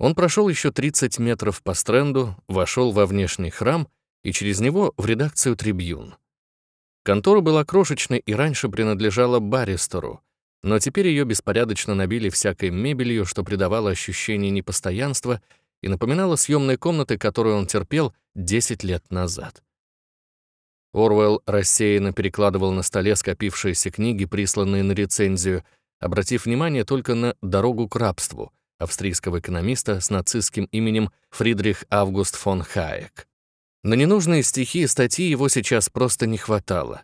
Он прошел еще 30 метров по стренду, вошел во внешний храм и через него в редакцию «Трибьюн». Контора была крошечной и раньше принадлежала баристеру, но теперь ее беспорядочно набили всякой мебелью, что придавало ощущение непостоянства и напоминало съемные комнаты, которые он терпел 10 лет назад. Орвелл рассеянно перекладывал на столе скопившиеся книги, присланные на рецензию, обратив внимание только на «Дорогу к рабству» австрийского экономиста с нацистским именем Фридрих Август фон Хаек. На ненужные стихи и статьи его сейчас просто не хватало,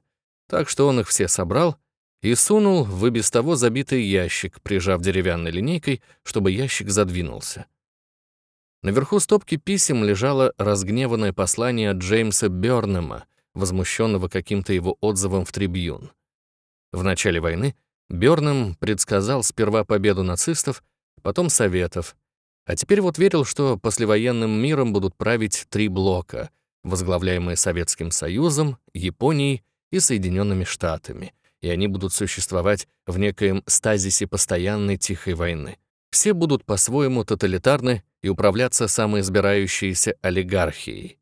так что он их все собрал и сунул в и без того забитый ящик, прижав деревянной линейкой, чтобы ящик задвинулся. Наверху стопки писем лежало разгневанное послание Джеймса Бёрнема, возмущенного каким-то его отзывом в трибюн. В начале войны Бёрнем предсказал сперва победу нацистов, потом Советов, а теперь вот верил, что послевоенным миром будут править три блока, возглавляемые Советским Союзом, Японией и Соединенными Штатами, и они будут существовать в некоем стазисе постоянной тихой войны. Все будут по-своему тоталитарны и управляться самоизбирающейся олигархией.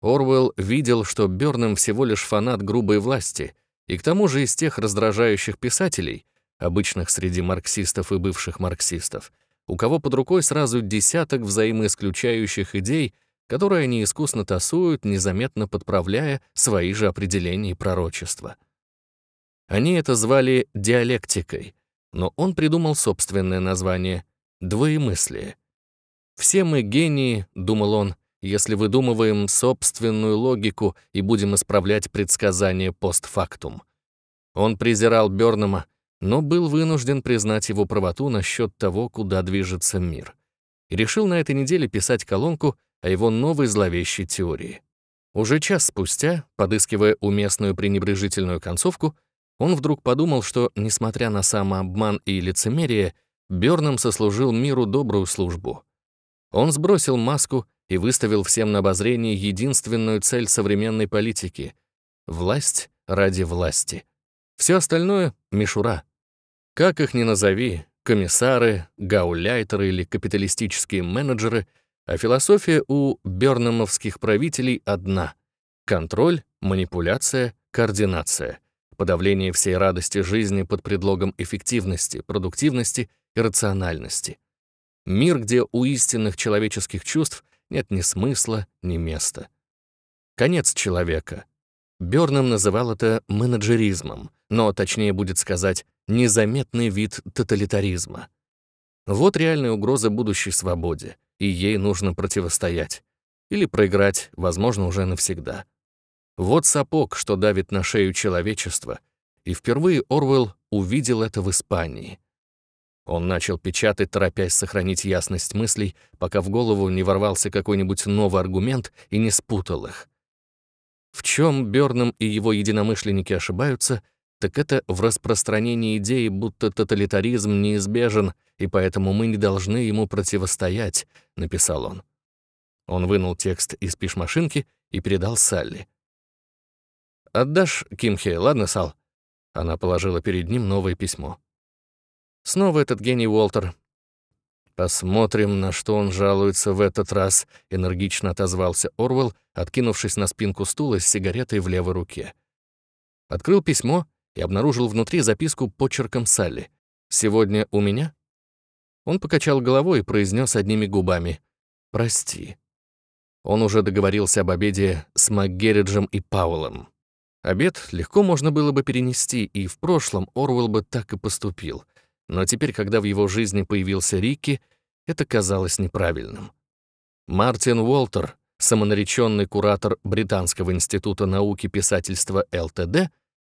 Орвелл видел, что Бёрнем всего лишь фанат грубой власти, и к тому же из тех раздражающих писателей, обычных среди марксистов и бывших марксистов, у кого под рукой сразу десяток взаимоисключающих идей, которые они искусно тасуют, незаметно подправляя свои же определения и пророчества. Они это звали диалектикой, но он придумал собственное название — двоемыслие. «Все мы гении», — думал он, если выдумываем собственную логику и будем исправлять предсказания постфактум. Он презирал Бёрнема, но был вынужден признать его правоту насчет того, куда движется мир. И решил на этой неделе писать колонку о его новой зловещей теории. Уже час спустя, подыскивая уместную пренебрежительную концовку, он вдруг подумал, что, несмотря на самообман и лицемерие, Бёрнем сослужил миру добрую службу. Он сбросил маску и выставил всем на обозрение единственную цель современной политики — власть ради власти. Все остальное — мишура. Как их ни назови, комиссары, гауляйтеры или капиталистические менеджеры, а философия у бернамовских правителей одна — контроль, манипуляция, координация, подавление всей радости жизни под предлогом эффективности, продуктивности и рациональности. Мир, где у истинных человеческих чувств нет ни смысла, ни места. Конец человека. Бёрнам называл это менеджеризмом, но точнее будет сказать незаметный вид тоталитаризма. Вот реальная угроза будущей свободе, и ей нужно противостоять. Или проиграть, возможно, уже навсегда. Вот сапог, что давит на шею человечества, и впервые Орвелл увидел это в Испании. Он начал печатать, торопясь сохранить ясность мыслей, пока в голову не ворвался какой-нибудь новый аргумент и не спутал их. В чем Бёрнам и его единомышленники ошибаются, так это в распространении идеи, будто тоталитаризм неизбежен, и поэтому мы не должны ему противостоять, написал он. Он вынул текст из пишмашинки и передал Салли. «Отдашь Кимхе, ладно, Сал?» Она положила перед ним новое письмо. Снова этот гений Уолтер. «Посмотрим, на что он жалуется в этот раз», — энергично отозвался Орвелл, откинувшись на спинку стула с сигаретой в левой руке. Открыл письмо и обнаружил внутри записку почерком Салли. «Сегодня у меня?» Он покачал головой и произнес одними губами. «Прости». Он уже договорился об обеде с МакГерриджем и Пауэллом. Обед легко можно было бы перенести, и в прошлом Орвелл бы так и поступил. Но теперь, когда в его жизни появился Рикки, это казалось неправильным. Мартин Уолтер, самонареченный куратор Британского института науки писательства ЛТД,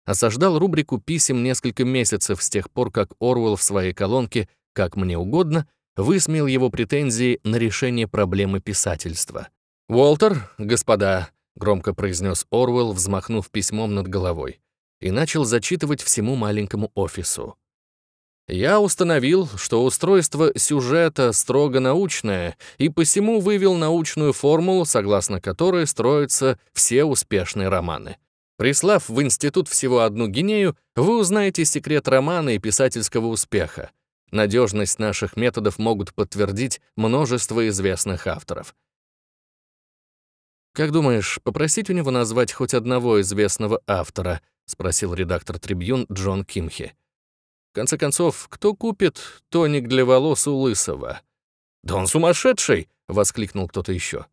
осаждал рубрику писем несколько месяцев с тех пор, как Орвелл в своей колонке «Как мне угодно» высмеял его претензии на решение проблемы писательства. «Уолтер, господа», — громко произнес Орвелл, взмахнув письмом над головой, и начал зачитывать всему маленькому офису. Я установил, что устройство сюжета строго научное, и посему вывел научную формулу, согласно которой строятся все успешные романы. Прислав в институт всего одну гинею, вы узнаете секрет романа и писательского успеха. надежность наших методов могут подтвердить множество известных авторов. «Как думаешь, попросить у него назвать хоть одного известного автора?» — спросил редактор «Трибьюн» Джон Кимхи. «В конце концов, кто купит тоник для волос у Лысого?» «Да он сумасшедший!» — воскликнул кто-то еще.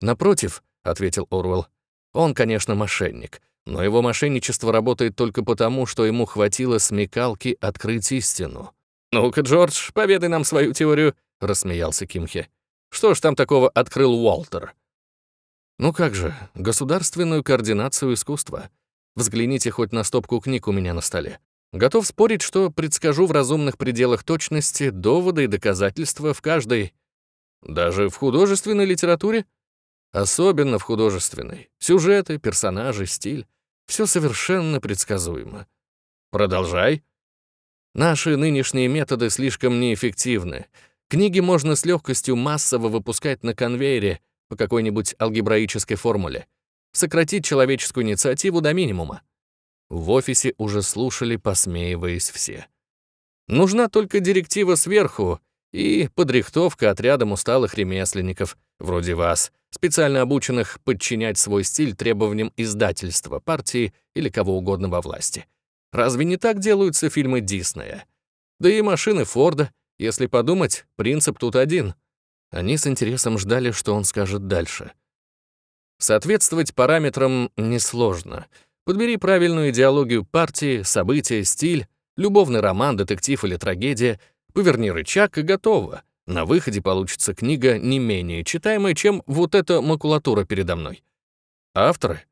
«Напротив», — ответил Орвелл, — «он, конечно, мошенник, но его мошенничество работает только потому, что ему хватило смекалки открыть истину». «Ну-ка, Джордж, поведай нам свою теорию», — рассмеялся Кимхи. «Что ж там такого открыл Уолтер?» «Ну как же, государственную координацию искусства. Взгляните хоть на стопку книг у меня на столе. Готов спорить, что предскажу в разумных пределах точности доводы и доказательства в каждой... Даже в художественной литературе? Особенно в художественной. Сюжеты, персонажи, стиль. Все совершенно предсказуемо. Продолжай. Наши нынешние методы слишком неэффективны. Книги можно с легкостью массово выпускать на конвейере по какой-нибудь алгебраической формуле. Сократить человеческую инициативу до минимума. В офисе уже слушали, посмеиваясь все. Нужна только директива сверху и подрихтовка отрядом усталых ремесленников, вроде вас, специально обученных подчинять свой стиль требованиям издательства, партии или кого угодно во власти. Разве не так делаются фильмы Диснея? Да и машины Форда, если подумать, принцип тут один. Они с интересом ждали, что он скажет дальше. Соответствовать параметрам несложно — Подбери правильную идеологию партии, события, стиль, любовный роман, детектив или трагедия, поверни рычаг и готово. На выходе получится книга не менее читаемая, чем вот эта макулатура передо мной. Авторы?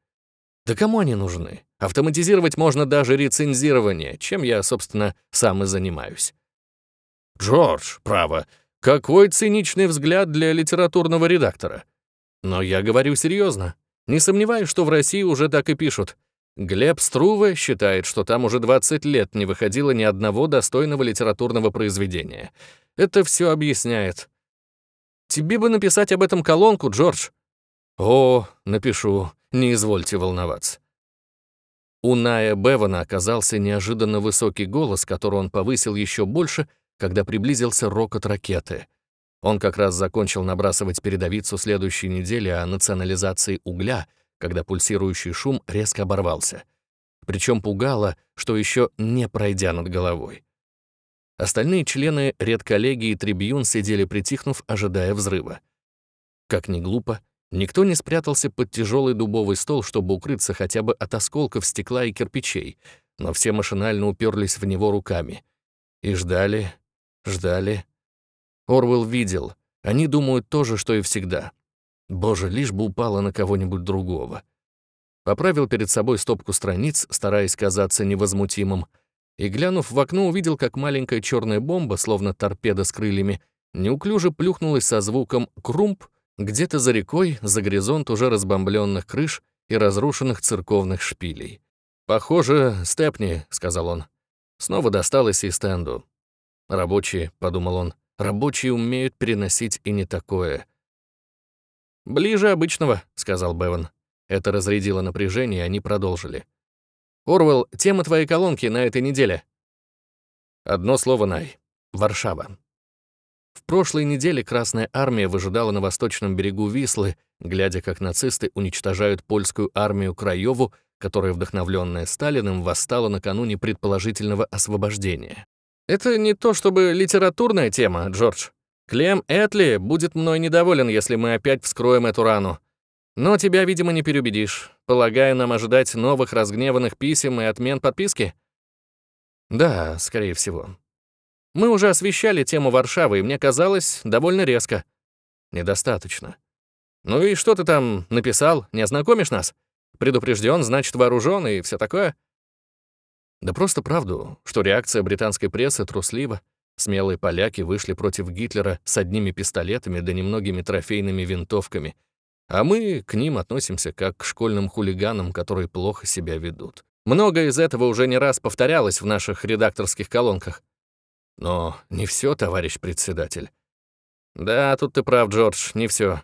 Да кому они нужны? Автоматизировать можно даже рецензирование, чем я, собственно, сам и занимаюсь. Джордж, право, какой циничный взгляд для литературного редактора. Но я говорю серьезно. Не сомневаюсь, что в России уже так и пишут. Глеб Струве считает, что там уже 20 лет не выходило ни одного достойного литературного произведения. Это все объясняет. Тебе бы написать об этом колонку, Джордж. О, напишу, не извольте волноваться. У Ная Бевана оказался неожиданно высокий голос, который он повысил еще больше, когда приблизился рокот ракеты. Он как раз закончил набрасывать передовицу следующей недели о национализации угля — когда пульсирующий шум резко оборвался. Причем пугало, что еще не пройдя над головой. Остальные члены редколлегии трибюн сидели притихнув, ожидая взрыва. Как ни глупо, никто не спрятался под тяжелый дубовый стол, чтобы укрыться хотя бы от осколков стекла и кирпичей, но все машинально уперлись в него руками. И ждали, ждали. Орвел видел, они думают то же, что и всегда. Боже, лишь бы упала на кого-нибудь другого. Поправил перед собой стопку страниц, стараясь казаться невозмутимым, и, глянув в окно, увидел, как маленькая черная бомба, словно торпеда с крыльями, неуклюже плюхнулась со звуком «крумп» где-то за рекой, за горизонт уже разбомбленных крыш и разрушенных церковных шпилей. «Похоже, Степни», — сказал он. Снова досталось и стенду. «Рабочие», — подумал он, — «рабочие умеют переносить и не такое. «Ближе обычного», — сказал Беван. Это разрядило напряжение, и они продолжили. «Орвелл, тема твоей колонки на этой неделе». Одно слово, Най. Варшава. В прошлой неделе Красная Армия выжидала на восточном берегу Вислы, глядя, как нацисты уничтожают польскую армию Краеву, которая, вдохновленная Сталиным, восстала накануне предположительного освобождения. Это не то чтобы литературная тема, Джордж. Клем Этли будет мной недоволен, если мы опять вскроем эту рану. Но тебя, видимо, не переубедишь. Полагаю, нам ожидать новых разгневанных писем и отмен подписки? Да, скорее всего. Мы уже освещали тему Варшавы, и мне казалось, довольно резко. Недостаточно. Ну и что ты там написал? Не ознакомишь нас? Предупрежден, значит вооружен и все такое? Да просто правду, что реакция британской прессы труслива. Смелые поляки вышли против Гитлера с одними пистолетами да немногими трофейными винтовками, а мы к ним относимся как к школьным хулиганам, которые плохо себя ведут. Многое из этого уже не раз повторялось в наших редакторских колонках. Но не все, товарищ председатель. Да, тут ты прав, Джордж, не все.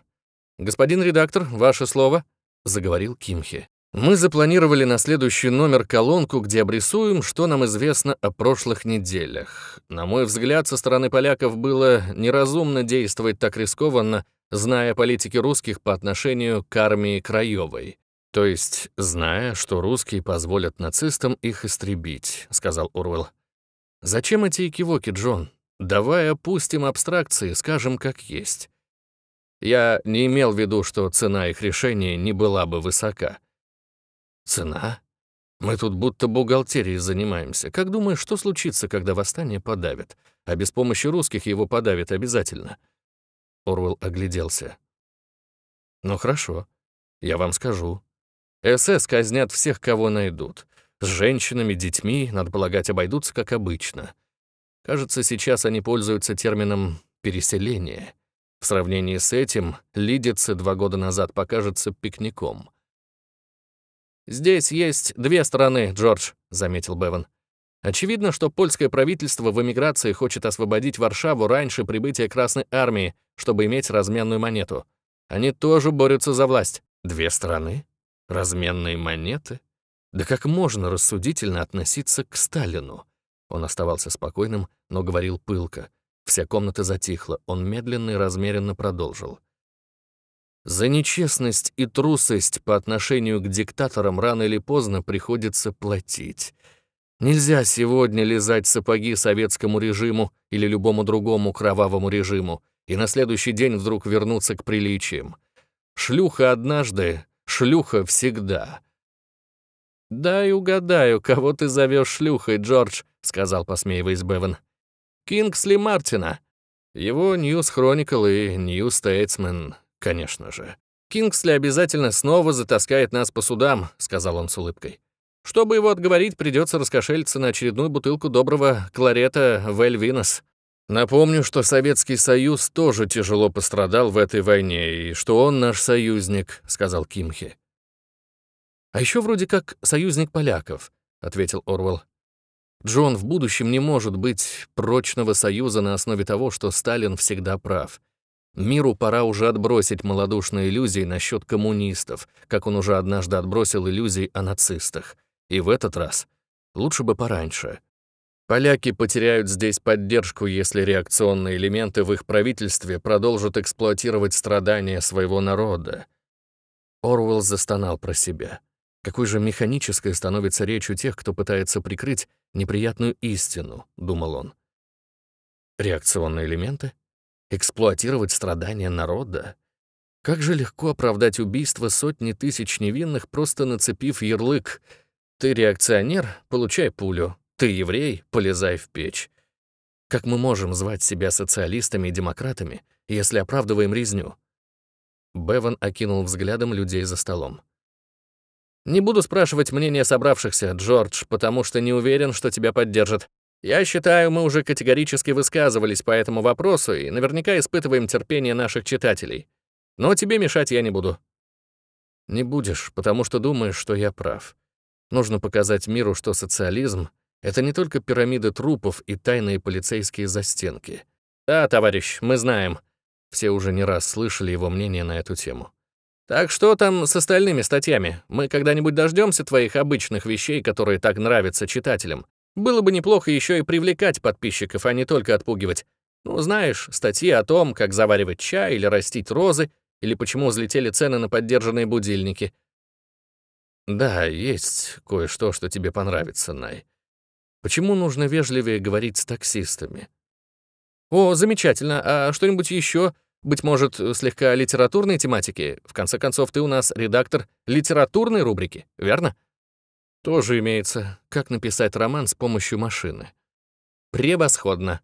Господин редактор, ваше слово, заговорил Кимхи. Мы запланировали на следующий номер колонку, где обрисуем, что нам известно о прошлых неделях. На мой взгляд, со стороны поляков было неразумно действовать так рискованно, зная политики русских по отношению к армии Краевой. То есть, зная, что русские позволят нацистам их истребить, сказал Орвел. Зачем эти экивоки, Джон? Давай опустим абстракции, скажем как есть. Я не имел в виду, что цена их решения не была бы высока. Цена? Мы тут будто бухгалтерией занимаемся. Как думаешь, что случится, когда восстание подавят? А без помощи русских его подавят обязательно. Орвел огляделся. Ну хорошо, я вам скажу. СС казнят всех, кого найдут. С женщинами, детьми, надо полагать, обойдутся как обычно. Кажется, сейчас они пользуются термином «переселение». В сравнении с этим Лидицы два года назад покажется пикником. «Здесь есть две стороны, Джордж», — заметил Беван. «Очевидно, что польское правительство в эмиграции хочет освободить Варшаву раньше прибытия Красной Армии, чтобы иметь разменную монету. Они тоже борются за власть. Две стороны? Разменные монеты? Да как можно рассудительно относиться к Сталину?» Он оставался спокойным, но говорил пылко. Вся комната затихла, он медленно и размеренно продолжил. За нечестность и трусость по отношению к диктаторам рано или поздно приходится платить. Нельзя сегодня лизать сапоги советскому режиму или любому другому кровавому режиму и на следующий день вдруг вернуться к приличиям. Шлюха однажды, шлюха всегда. «Дай угадаю, кого ты зовешь шлюхой, Джордж», — сказал, посмеиваясь Беван. «Кингсли Мартина. Его Ньюс Хроникл и Нью Стейтсмен «Конечно же. Кингсли обязательно снова затаскает нас по судам», — сказал он с улыбкой. «Чтобы его отговорить, придется раскошелиться на очередную бутылку доброго кларета Вельвинос. Напомню, что Советский Союз тоже тяжело пострадал в этой войне, и что он наш союзник», — сказал Кимхи. «А еще вроде как союзник поляков», — ответил Орвел. «Джон, в будущем не может быть прочного союза на основе того, что Сталин всегда прав. Миру пора уже отбросить малодушные иллюзии насчет коммунистов, как он уже однажды отбросил иллюзии о нацистах. И в этот раз лучше бы пораньше. Поляки потеряют здесь поддержку, если реакционные элементы в их правительстве продолжат эксплуатировать страдания своего народа. Орвелл застонал про себя. Какой же механической становится речь у тех, кто пытается прикрыть неприятную истину, думал он. Реакционные элементы? Эксплуатировать страдания народа. Как же легко оправдать убийство сотни тысяч невинных, просто нацепив ярлык «Ты реакционер? Получай пулю. Ты еврей? Полезай в печь». Как мы можем звать себя социалистами и демократами, если оправдываем резню? Беван окинул взглядом людей за столом. «Не буду спрашивать мнение собравшихся, Джордж, потому что не уверен, что тебя поддержат. Я считаю, мы уже категорически высказывались по этому вопросу и наверняка испытываем терпение наших читателей. Но тебе мешать я не буду. Не будешь, потому что думаешь, что я прав. Нужно показать миру, что социализм — это не только пирамиды трупов и тайные полицейские застенки. Да, товарищ, мы знаем. Все уже не раз слышали его мнение на эту тему. Так что там с остальными статьями? Мы когда-нибудь дождемся твоих обычных вещей, которые так нравятся читателям? Было бы неплохо еще и привлекать подписчиков, а не только отпугивать. Ну, знаешь, статьи о том, как заваривать чай или растить розы, или почему взлетели цены на поддержанные будильники. Да, есть кое-что, что тебе понравится, Най. Почему нужно вежливее говорить с таксистами? О, замечательно. А что-нибудь еще? Быть может, слегка литературной тематики? В конце концов, ты у нас редактор литературной рубрики, верно? Тоже имеется, как написать роман с помощью машины. Превосходно.